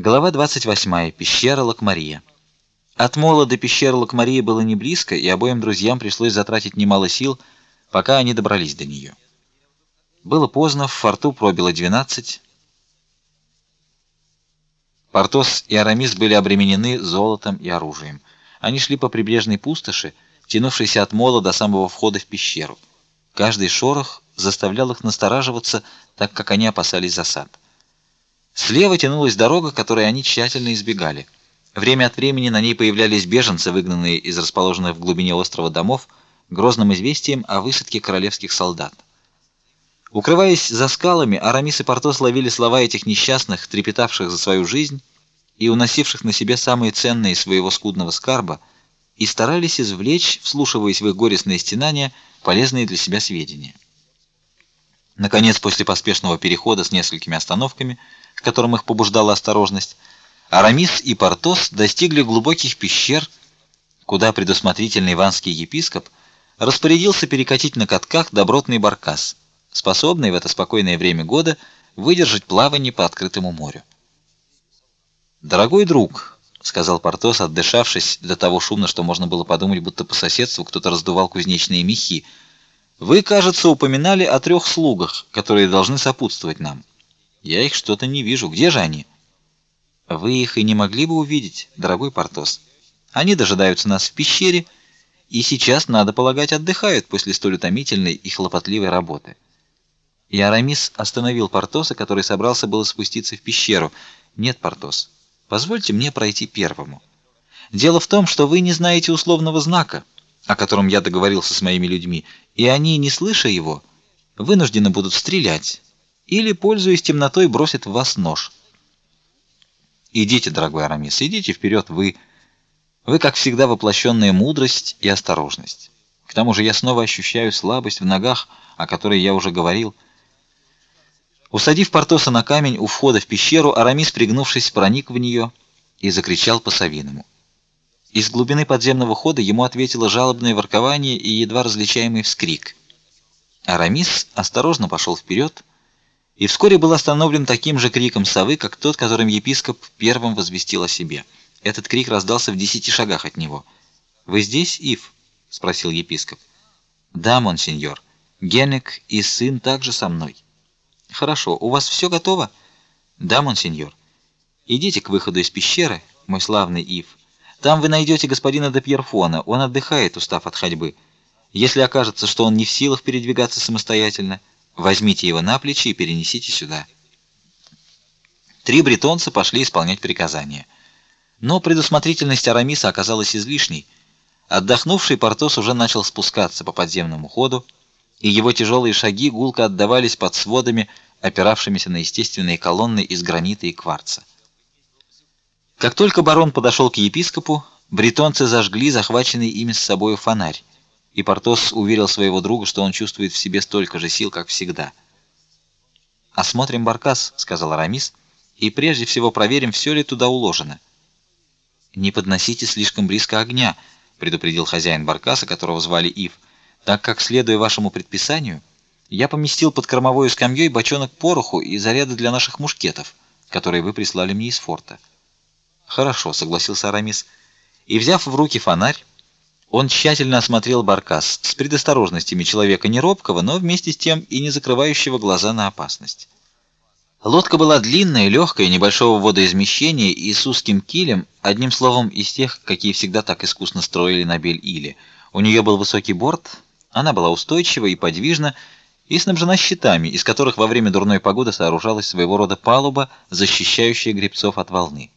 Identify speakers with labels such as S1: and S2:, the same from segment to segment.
S1: Глава 28. Пещера Лакмария. От мола до пещеры Лакмарии было не близко, и обоим друзьям пришлось затратить немало сил, пока они добрались до нее. Было поздно, в форту пробило 12. Портос и Арамис были обременены золотом и оружием. Они шли по прибрежной пустоши, тянувшейся от мола до самого входа в пещеру. Каждый шорох заставлял их настораживаться, так как они опасались засад. Слева тянулась дорога, которой они тщательно избегали. Время от времени на ней появлялись беженцы, выгнанные из расположенных в глубине острова домов, грозным известием о высадке королевских солдат. Укрываясь за скалами, Арамис и Портос ловили слова этих несчастных, трепетавших за свою жизнь и уносивших на себе самые ценные своего скудного скарба, и старались извлечь, вслушиваясь в их горестные стенания, полезные для себя сведения. Наконец, после поспешного перехода с несколькими остановками, к которым их побуждала осторожность, Арамис и Портос достигли глубоких пещер, куда предусмотрительный иванский епископ распорядился перекатить на катках добротный баркас, способный в это спокойное время года выдержать плавание по открытому морю. Дорогой друг, сказал Портос, отдышавшись до того шумно, что можно было подумать, будто по соседству кто-то раздувал кузнечные мехи. Вы, кажется, упоминали о трех слугах, которые должны сопутствовать нам. Я их что-то не вижу. Где же они? Вы их и не могли бы увидеть, дорогой Портос. Они дожидаются нас в пещере и сейчас, надо полагать, отдыхают после столь утомительной и хлопотливой работы. И Арамис остановил Портоса, который собрался было спуститься в пещеру. Нет, Портос, позвольте мне пройти первому. Дело в том, что вы не знаете условного знака, о котором я договорился с моими людьми, и они, не слыша его, вынуждены будут стрелять или, пользуясь темнотой, бросит в вас нож. Идите, дорогой Арамис, идите вперед, вы вы, как всегда, воплощенная мудрость и осторожность. К тому же я снова ощущаю слабость в ногах, о которой я уже говорил. Усадив Портоса на камень у входа в пещеру, Арамис, пригнувшись, проник в нее и закричал по-совиному. Из глубины подземного хода ему ответило жалобное воркование и едва различаемый вскрик. Арамис осторожно пошел вперед и вскоре был остановлен таким же криком совы, как тот, которым епископ первым возвестил о себе. Этот крик раздался в десяти шагах от него. "Вы здесь, Ив?" спросил епископ. "Да, монсеньор. Генек и сын также со мной." "Хорошо. У вас все готово?" "Да, монсеньор. Идите к выходу из пещеры, мой славный Ив. Там вы найдете господина де Пьерфона. Он отдыхает, устав от ходьбы. Если окажется, что он не в силах передвигаться самостоятельно, Возьмите его на плечи и перенесите сюда. Три бретонца пошли исполнять приказание. Но предусмотрительность Арамиса оказалась излишней. Отдохнувший Портос уже начал спускаться по подземному ходу, и его тяжелые шаги гулко отдавались под сводами, опиравшимися на естественные колонны из гранита и кварца. Как только барон подошел к епископу, бретонцы зажгли захваченный ими с собой фонарь и Портос уверил своего друга, что он чувствует в себе столько же сил, как всегда. "Осмотрим баркас", сказал Арамис, "и прежде всего проверим, все ли туда уложено". "Не подносите слишком близко огня", предупредил хозяин баркаса, которого звали Ив, "так как следуя вашему предписанию, я поместил под кормовой скамьей бочонок пороху и заряды для наших мушкетов, которые вы прислали мне из форта". "Хорошо", согласился Арамис. И взяв в руки фонарь, он тщательно осмотрел баркас с предосторожностями человека не робкого, но вместе с тем и не закрывающего глаза на опасность. Лодка была длинная, легкая, небольшого водоизмещения и с узким килем, одним словом, из тех, какие всегда так искусно строили на Бель-Иле. У нее был высокий борт, она была устойчива и подвижна и снабжена щитами, из которых во время дурной погоды сооружалась своего рода палуба, защищающая гребцов от волны.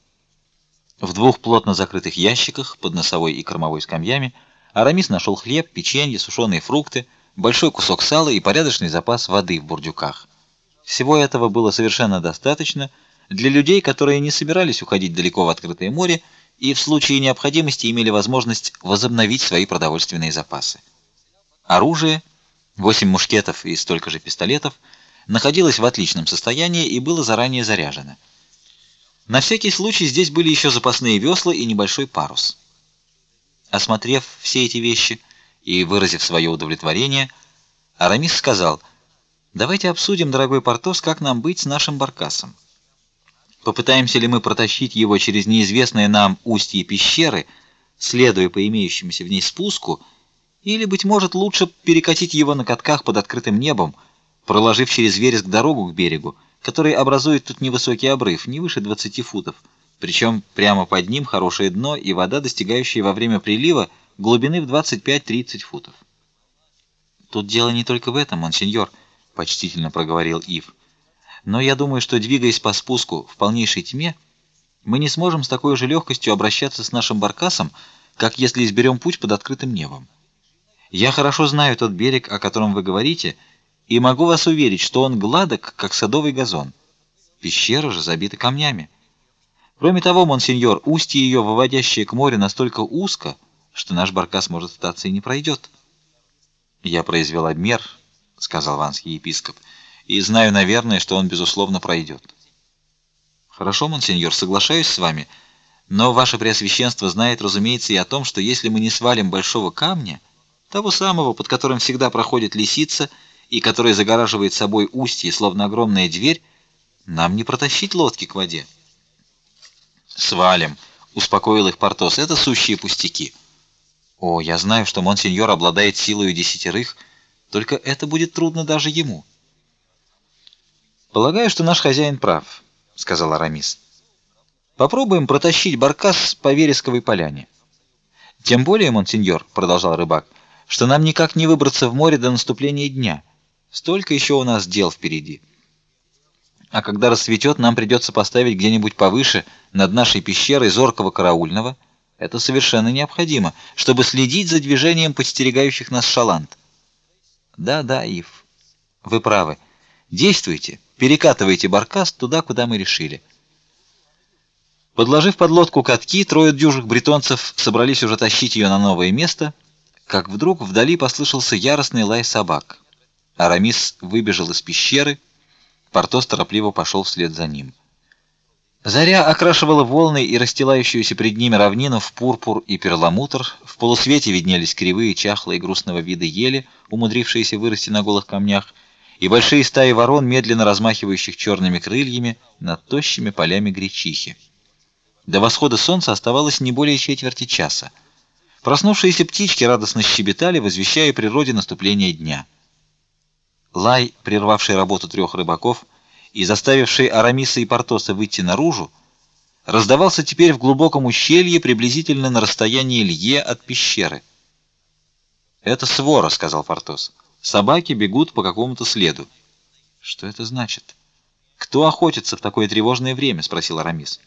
S1: В двух плотно закрытых ящиках под носовой и кормовой скамьями Арамис нашел хлеб, печенье, сушеные фрукты, большой кусок сала и порядочный запас воды в бурдюках. Всего этого было совершенно достаточно для людей, которые не собирались уходить далеко в открытое море и в случае необходимости имели возможность возобновить свои продовольственные запасы. Оружие, восемь мушкетов и столько же пистолетов, находилось в отличном состоянии и было заранее заряжено. На всякий случай здесь были еще запасные весла и небольшой парус. Осмотрев все эти вещи и выразив свое удовлетворение, Арамис сказал: "Давайте обсудим, дорогой Портос, как нам быть с нашим баркасом. Попытаемся ли мы протащить его через неизвестные нам устье пещеры, следуя по имеющемуся в ней спуску, или, быть может, лучше перекатить его на катках под открытым небом, проложив через вереск дорогу к берегу, который образует тут невысокий обрыв, не выше 20 футов, причем прямо под ним хорошее дно и вода, достигающая во время прилива глубины в 25-30 футов. Тут дело не только в этом, монсеньор, почтительно проговорил Ив. Но я думаю, что двигаясь по спуску в полнейшей тьме, мы не сможем с такой же легкостью обращаться с нашим баркасом, как если изберем путь под открытым небом. Я хорошо знаю тот берег, о котором вы говорите, и могу вас уверить, что он гладок, как садовый газон. Пещера же забита камнями. Кроме того, монсеньор, устье ее, выводящее к морю, настолько узко, что наш баркас может статься и не пройдет. Я произвел обмер, сказал ванский епископ, и знаю, наверное, что он безусловно пройдет. Хорошо, монсеньор, соглашаюсь с вами, но ваше преосвященство знает, разумеется, и о том, что если мы не свалим большого камня, того самого, под которым всегда проходит лисица и который загораживает собой устье, словно огромная дверь, нам не протащить лодки к воде. Свалим, успокоил их Портос. Это сущие пустяки. О, я знаю, что монсеньор обладает силой десятерых, только это будет трудно даже ему. Полагаю, что наш хозяин прав, сказал Арамис. Попробуем протащить баркас по вересковой поляне. Тем более, монсеньор, продолжал рыбак, что нам никак не выбраться в море до наступления дня. Столько еще у нас дел впереди. А когда рассветет, нам придется поставить где-нибудь повыше над нашей пещерой зоркого караульного это совершенно необходимо, чтобы следить за движением подстерегающих нас шаланд. Да, да, Ив. Вы правы. Действуйте, перекатывайте баркас туда, куда мы решили. Подложив под лодку катки, трое дюжих бретонцев собрались уже тащить ее на новое место, как вдруг вдали послышался яростный лай собак. Арамис выбежал из пещеры, Портос торопливо пошел вслед за ним. Заря окрашивала волны и расстилающуюся пред ними равнину в пурпур и перламутр. В полусвете виднелись кривые, чахлые, грустного вида ели, умудрившиеся вырасти на голых камнях, и большие стаи ворон, медленно размахивающих черными крыльями над тощими полями гречихи. До восхода солнца оставалось не более четверти часа. Проснувшиеся птички радостно щебетали, возвещая природе наступление дня. Лай, прервавший работу трех рыбаков, и заставивший Арамиса и Портоса выйти наружу, раздавался теперь в глубоком ущелье, приблизительно на расстоянии лье от пещеры. "Это свора", сказал Портос. "Собаки бегут по какому-то следу". "Что это значит? Кто охотится в такое тревожное время?" спросил Арамис.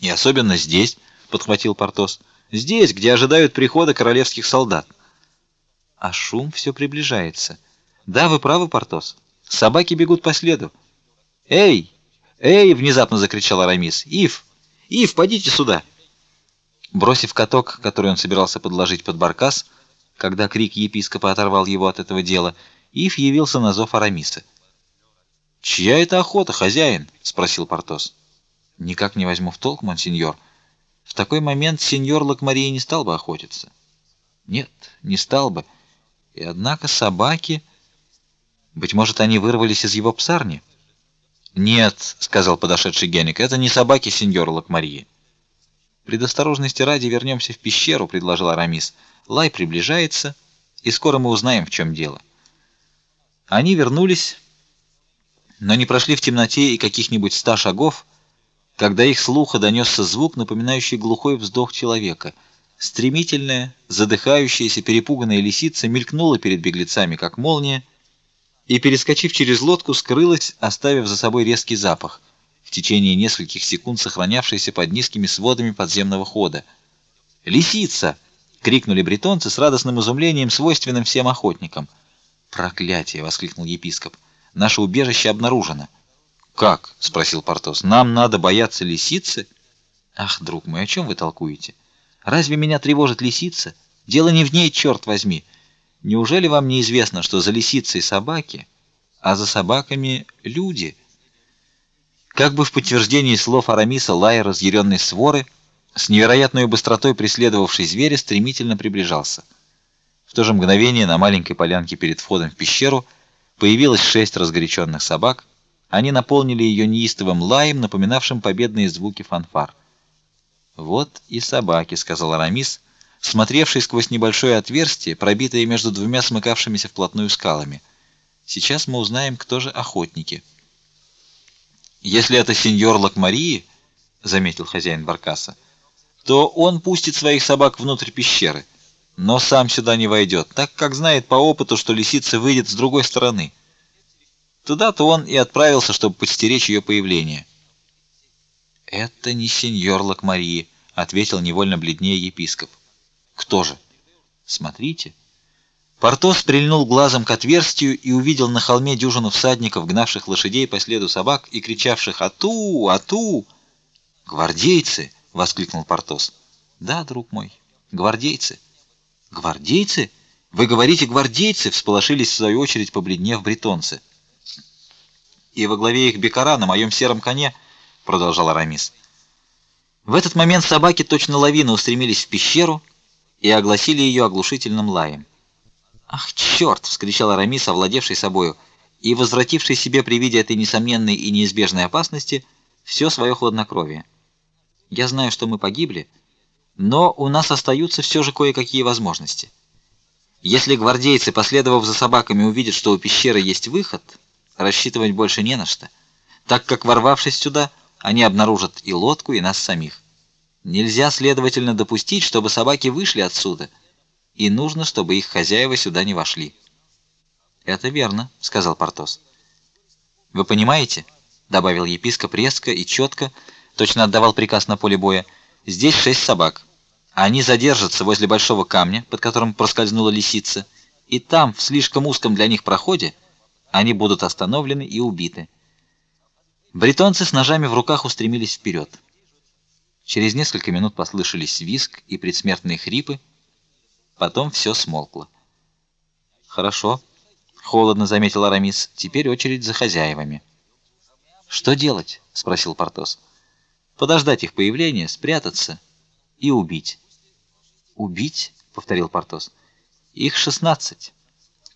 S1: "И особенно здесь", подхватил Портос. "Здесь, где ожидают прихода королевских солдат". А шум все приближается. "Да, вы правы, Портос". Собаки бегут по следу. "Эй! Эй!" внезапно закричал Арамис. "Ив! Ив, подите сюда!" Бросив каток, который он собирался подложить под баркас, когда крик епископа оторвал его от этого дела, Ив явился на зов Арамиса. "Чья это охота, хозяин?" спросил Портос. "Никак не возьму в толк, монсеньор. В такой момент сеньор Лакмария не стал бы охотиться". "Нет, не стал бы. И однако собаки быть может, они вырвались из его псарни? Нет, сказал подошедший Геник. Это не собаки сеньора Лакмарии. Предосторожности ради вернемся в пещеру, предложил Арамис. Лай приближается, и скоро мы узнаем, в чем дело. Они вернулись, но не прошли в темноте и каких-нибудь ста шагов, когда их слуха донесся звук, напоминающий глухой вздох человека. Стремительная, задыхающаяся, перепуганная лисица мелькнула перед беглецами, как молния, и, перескочив через лодку, скрылась, оставив за собой резкий запах, в течение нескольких секунд сохранявшийся под низкими сводами подземного хода. «Лисица!» — крикнули бретонцы с радостным изумлением, свойственным всем охотникам. «Проклятие!» — воскликнул епископ. «Наше убежище обнаружено». «Как?» — спросил Портос. «Нам надо бояться лисицы?» «Ах, друг мой, о чем вы толкуете? Разве меня тревожит лисица? Дело не в ней, черт возьми!» Неужели вам не известно, что за лисицей собаки, а за собаками люди? Как бы в подтверждении слов Арамиса, лай разъяренной своры с невероятной быстротой преследовавший зверя стремительно приближался. В то же мгновение на маленькой полянке перед входом в пещеру появилось шесть разгоряченных собак, Они наполнили ее неистовым лаем, напоминавшим победные звуки фанфар. «Вот и собаки», — сказал Арамис, смотревший сквозь небольшое отверстие, пробитое между двумя смыкавшимися вплотную скалами. «Сейчас мы узнаем, кто же охотники». «Если это сеньор Лакмарии», — заметил хозяин баркаса, — «то он пустит своих собак внутрь пещеры, но сам сюда не войдет, так как знает по опыту, что лисица выйдет с другой стороны». Туда-то он и отправился, чтобы подстеречь ее появление. «Это не сеньор Лакмарии», — ответил невольно бледнее епископ. «Кто же?» «Смотрите». Портос прильнул глазом к отверстию и увидел на холме дюжину всадников, гнавших лошадей по следу собак и кричавших «Ату! Ату!» «Гвардейцы!» — воскликнул Портос. «Да, друг мой, гвардейцы». «Гвардейцы? Вы говорите гвардейцы?» — всполошились в свою очередь, побледнев бретонцы и во главе их бекара на моем сером коне, продолжал Арамис. В этот момент собаки точно лавина устремились в пещеру и огласили ее оглушительным лаем. Ах, черт! вскричал Арамис, овладевший собою и возвративший себе при виде этой несомненной и неизбежной опасности все свое хладнокровие. Я знаю, что мы погибли, но у нас остаются все же кое-какие возможности. Если гвардейцы, последовав за собаками, увидят, что у пещеры есть выход, рассчитывать больше не на что, так как ворвавшись сюда, они обнаружат и лодку, и нас самих. Нельзя, следовательно, допустить, чтобы собаки вышли отсюда, и нужно, чтобы их хозяева сюда не вошли. Это верно, сказал Портос. Вы понимаете, добавил епископ резко и четко, точно отдавал приказ на поле боя. Здесь шесть собак. Они задержатся возле большого камня, под которым проскользнула лисица, и там, в слишком узком для них проходе, они будут остановлены и убиты. Бретонцы с ножами в руках устремились вперед. Через несколько минут послышались визг и предсмертные хрипы. Потом все смолкло. Хорошо, холодно заметил Арамис. Теперь очередь за хозяевами. Что делать? спросил Портос. Подождать их появления, спрятаться и убить. Убить, повторил Портос. Их шестнадцать.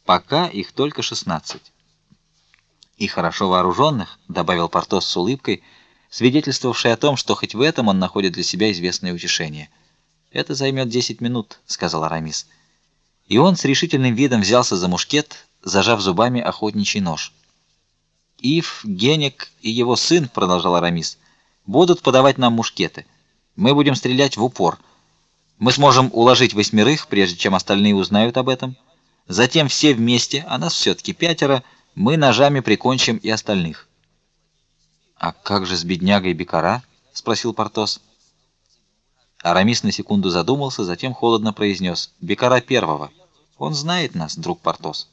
S1: Пока их только шестнадцать и хорошо вооруженных», — добавил Портос с улыбкой, свидетельствовавшей о том, что хоть в этом он находит для себя известное утешение. «Это займет десять минут», — сказал Арамис. И он с решительным видом взялся за мушкет, зажав зубами охотничий нож. «Ив, Генек и его сын», — продолжал Арамис, — «будут подавать нам мушкеты. Мы будем стрелять в упор. Мы сможем уложить восьмерых, прежде чем остальные узнают об этом. Затем все вместе, а нас все-таки пятеро — мы ножами прикончим и остальных. А как же с беднягой Бекара? спросил Портос. Арамис на секунду задумался, затем холодно произнес: "Бекара первого. Он знает нас, друг Портос".